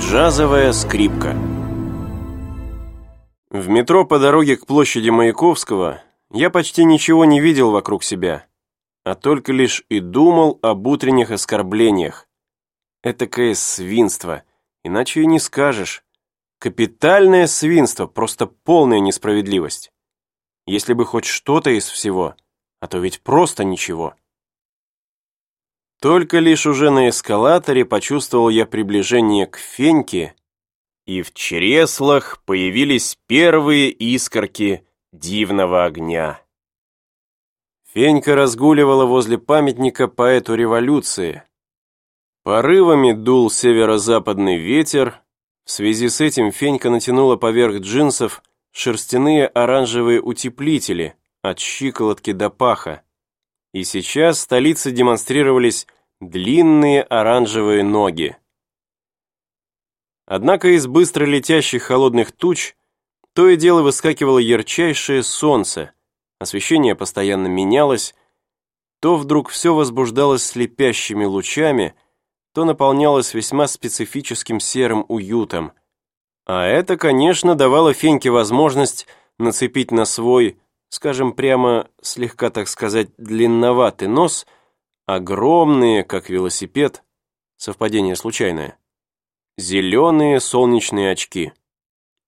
Джазовая скрипка В метро по дороге к площади Маяковского я почти ничего не видел вокруг себя, а только лишь и думал об утренних оскорблениях. Этакое свинство, иначе и не скажешь. Капитальное свинство, просто полная несправедливость. Если бы хоть что-то из всего, а то ведь просто ничего. Только лишь уже на эскалаторе почувствовал я приближение к Феньке, и в чреслах появились первые искорки дивного огня. Фенька разгуливала возле памятника поэту революции. Порывами дул северо-западный ветер, в связи с этим Фенька натянула поверх джинсов шерстяные оранжевые утеплители от щиколотки до паха. И сейчас в столице демонстрировались длинные оранжевые ноги. Однако из быстро летящих холодных туч то и дело выскакивало ярчайшее солнце, освещение постоянно менялось, то вдруг все возбуждалось слепящими лучами, то наполнялось весьма специфическим серым уютом. А это, конечно, давало Феньке возможность нацепить на свой скажем прямо, слегка, так сказать, длинноватый нос, огромные, как велосипед, совпадение случайное, зеленые солнечные очки.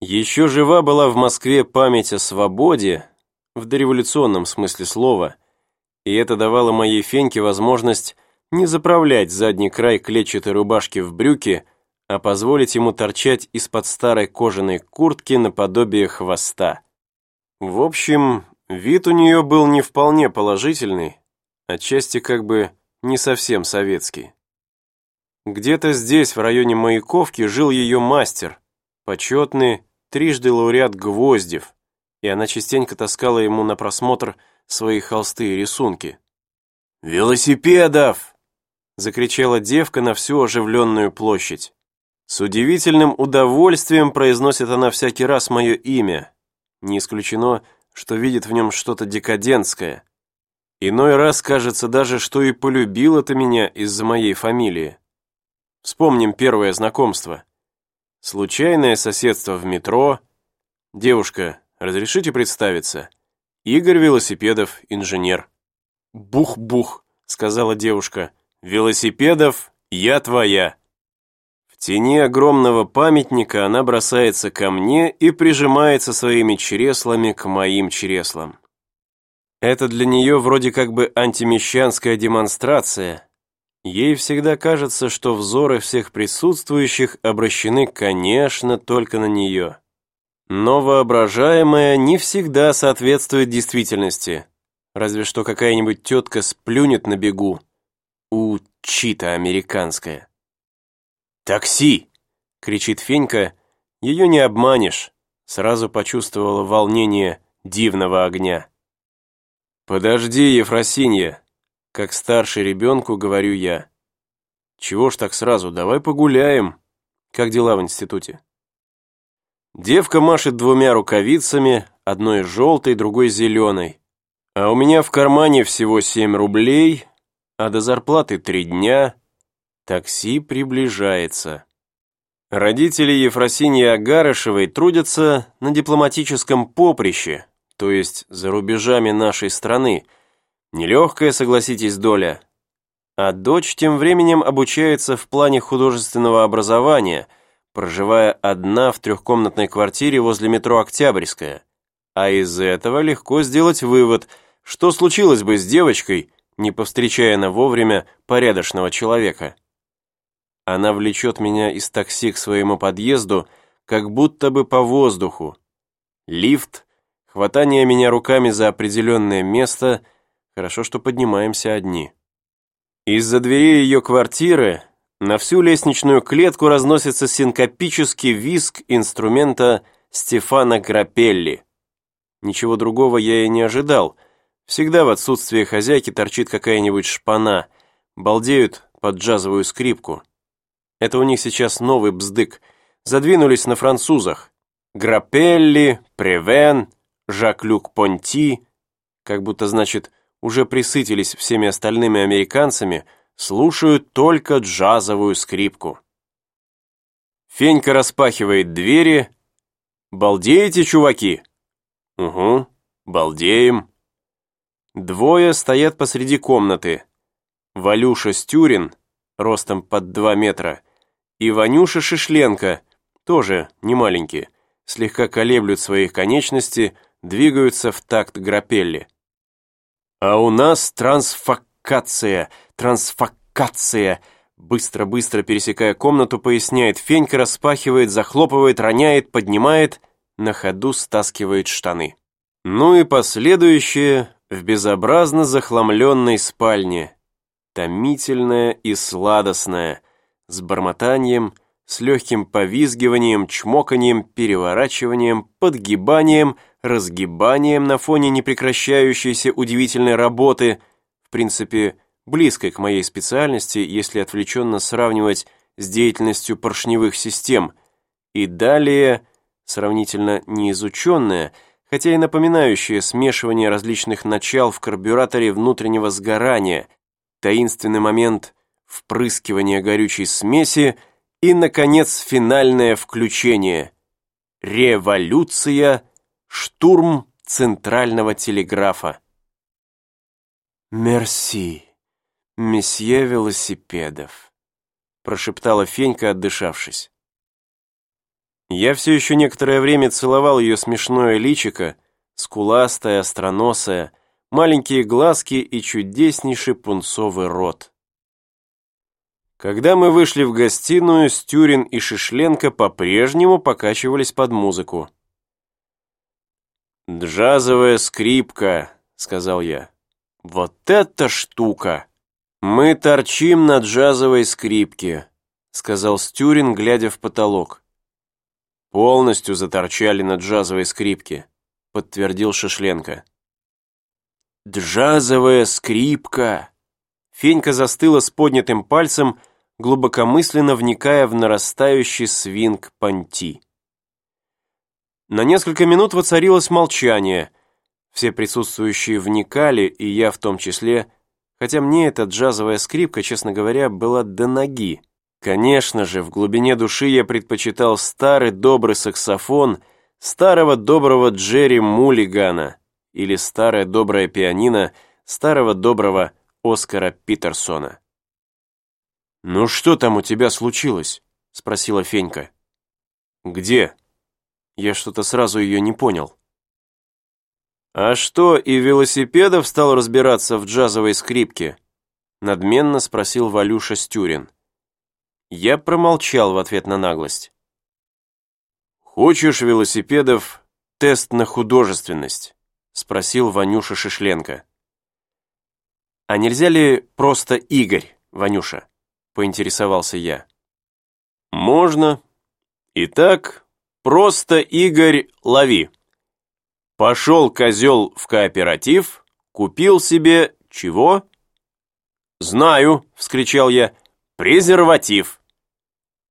Еще жива была в Москве память о свободе, в дореволюционном смысле слова, и это давало моей Феньке возможность не заправлять задний край клетчатой рубашки в брюки, а позволить ему торчать из-под старой кожаной куртки наподобие хвоста. В общем, Вид у нее был не вполне положительный, отчасти как бы не совсем советский. Где-то здесь, в районе Маяковки, жил ее мастер, почетный, трижды лауреат Гвоздев, и она частенько таскала ему на просмотр свои холсты и рисунки. «Велосипедов!» — закричала девка на всю оживленную площадь. С удивительным удовольствием произносит она всякий раз мое имя. Не исключено, что видит в нем что-то декадентское. Иной раз кажется даже, что и полюбил это меня из-за моей фамилии. Вспомним первое знакомство. Случайное соседство в метро. Девушка, разрешите представиться? Игорь Велосипедов, инженер. Бух-бух, сказала девушка. Велосипедов, я твоя тени огромного памятника она бросается ко мне и прижимается своими чреслами к моим чреслам. Это для нее вроде как бы антимещанская демонстрация. Ей всегда кажется, что взоры всех присутствующих обращены, конечно, только на нее. Но воображаемое не всегда соответствует действительности. Разве что какая-нибудь тетка сплюнет на бегу. У чита американская. «Такси!» — кричит Фенька. Ее не обманешь. Сразу почувствовала волнение дивного огня. «Подожди, Ефросинья!» Как старший ребенку говорю я. «Чего ж так сразу? Давай погуляем!» Как дела в институте? Девка машет двумя рукавицами, одной желтой, другой зеленой. А у меня в кармане всего семь рублей, а до зарплаты три дня. Такси приближается. Родители Ефросиньи Агарышевой трудятся на дипломатическом поприще, то есть за рубежами нашей страны. Нелегкая, согласитесь, доля. А дочь тем временем обучается в плане художественного образования, проживая одна в трехкомнатной квартире возле метро Октябрьская. А из этого легко сделать вывод, что случилось бы с девочкой, не повстречая на вовремя порядочного человека. Она влечет меня из такси к своему подъезду, как будто бы по воздуху. Лифт, хватание меня руками за определенное место, хорошо, что поднимаемся одни. Из-за двери ее квартиры на всю лестничную клетку разносится синкопический визг инструмента Стефана Грапелли. Ничего другого я и не ожидал. Всегда в отсутствие хозяйки торчит какая-нибудь шпана, балдеют под джазовую скрипку. Это у них сейчас новый бздык. Задвинулись на французах. Грапелли, Превен, Жак-Люк Понти. Как будто, значит, уже присытились всеми остальными американцами, слушают только джазовую скрипку. Фенька распахивает двери. «Балдеете, чуваки?» «Угу, балдеем». Двое стоят посреди комнаты. Валюша Стюрин, ростом под два метра, и Ванюша Шишленко, тоже не маленький, слегка колеблют свои конечности, двигаются в такт грапелли. А у нас трансфокация, трансфокация. Быстро-быстро пересекая комнату, поясняет Фенька, распахивает, захлопывает, роняет, поднимает, на ходу стаскивает штаны. Ну и последующее в безобразно захламленной спальне. Томительное и сладостное, с бормотанием, с легким повизгиванием, чмоканием, переворачиванием, подгибанием, разгибанием на фоне непрекращающейся удивительной работы, в принципе, близкой к моей специальности, если отвлеченно сравнивать с деятельностью поршневых систем, и далее, сравнительно неизученная, хотя и напоминающее смешивание различных начал в карбюраторе внутреннего сгорания, таинственный момент впрыскивания горючей смеси и, наконец, финальное включение. Революция, штурм центрального телеграфа. «Мерси, месье велосипедов», прошептала Фенька, отдышавшись. Я все еще некоторое время целовал ее смешное личико, скуластое, остроносое, маленькие глазки и чудеснейший пунцовый рот. Когда мы вышли в гостиную, Стюрин и Шишленко по-прежнему покачивались под музыку. «Джазовая скрипка», — сказал я. «Вот эта штука!» «Мы торчим на джазовой скрипке», — сказал Стюрин, глядя в потолок. «Полностью заторчали на джазовой скрипке», — подтвердил Шишленко. «Джазовая скрипка!» Фенька застыла с поднятым пальцем, — глубокомысленно вникая в нарастающий свинг понти. На несколько минут воцарилось молчание. Все присутствующие вникали, и я в том числе, хотя мне эта джазовая скрипка, честно говоря, была до ноги. Конечно же, в глубине души я предпочитал старый добрый саксофон старого доброго Джерри Мулигана или старое доброе пианино старого доброго Оскара Питерсона. «Ну что там у тебя случилось?» — спросила Фенька. «Где?» Я что-то сразу ее не понял. «А что, и велосипедов стал разбираться в джазовой скрипке?» Надменно спросил Валюша Стюрин. Я промолчал в ответ на наглость. «Хочешь велосипедов тест на художественность?» Спросил Ванюша Шишленко. «А нельзя ли просто Игорь, Ванюша?» Поинтересовался я. «Можно. Итак, просто, Игорь, лови. Пошел козел в кооператив, купил себе чего?» «Знаю», — вскричал я, — «презерватив».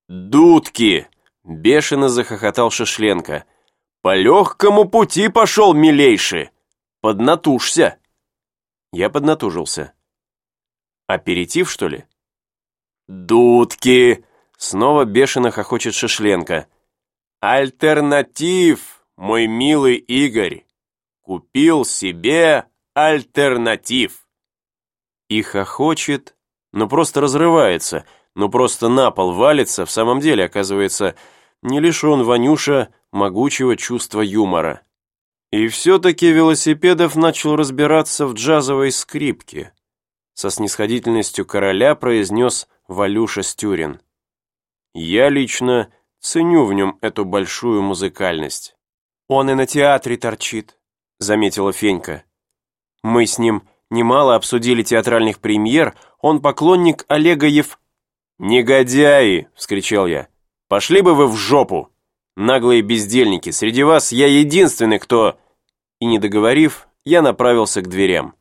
«Дудки!» — бешено захохотал Шишленко. «По легкому пути пошел, милейший! Поднатужься!» Я поднатужился. «Аперитив, что ли?» «Дудки!» — снова бешено хохочет Шишленко. «Альтернатив, мой милый Игорь! Купил себе альтернатив!» И хохочет, но просто разрывается, но просто на пол валится, в самом деле, оказывается, не лишен Ванюша могучего чувства юмора. И все-таки Велосипедов начал разбираться в джазовой скрипке. Со снисходительностью короля произнес Валюша Стюрин. Я лично ценю в нем эту большую музыкальность. Он и на театре торчит, заметила Фенька. Мы с ним немало обсудили театральных премьер, он поклонник Олега Ев... «Негодяи!» — вскричал я. «Пошли бы вы в жопу! Наглые бездельники, среди вас я единственный, кто...» И не договорив, я направился к дверям.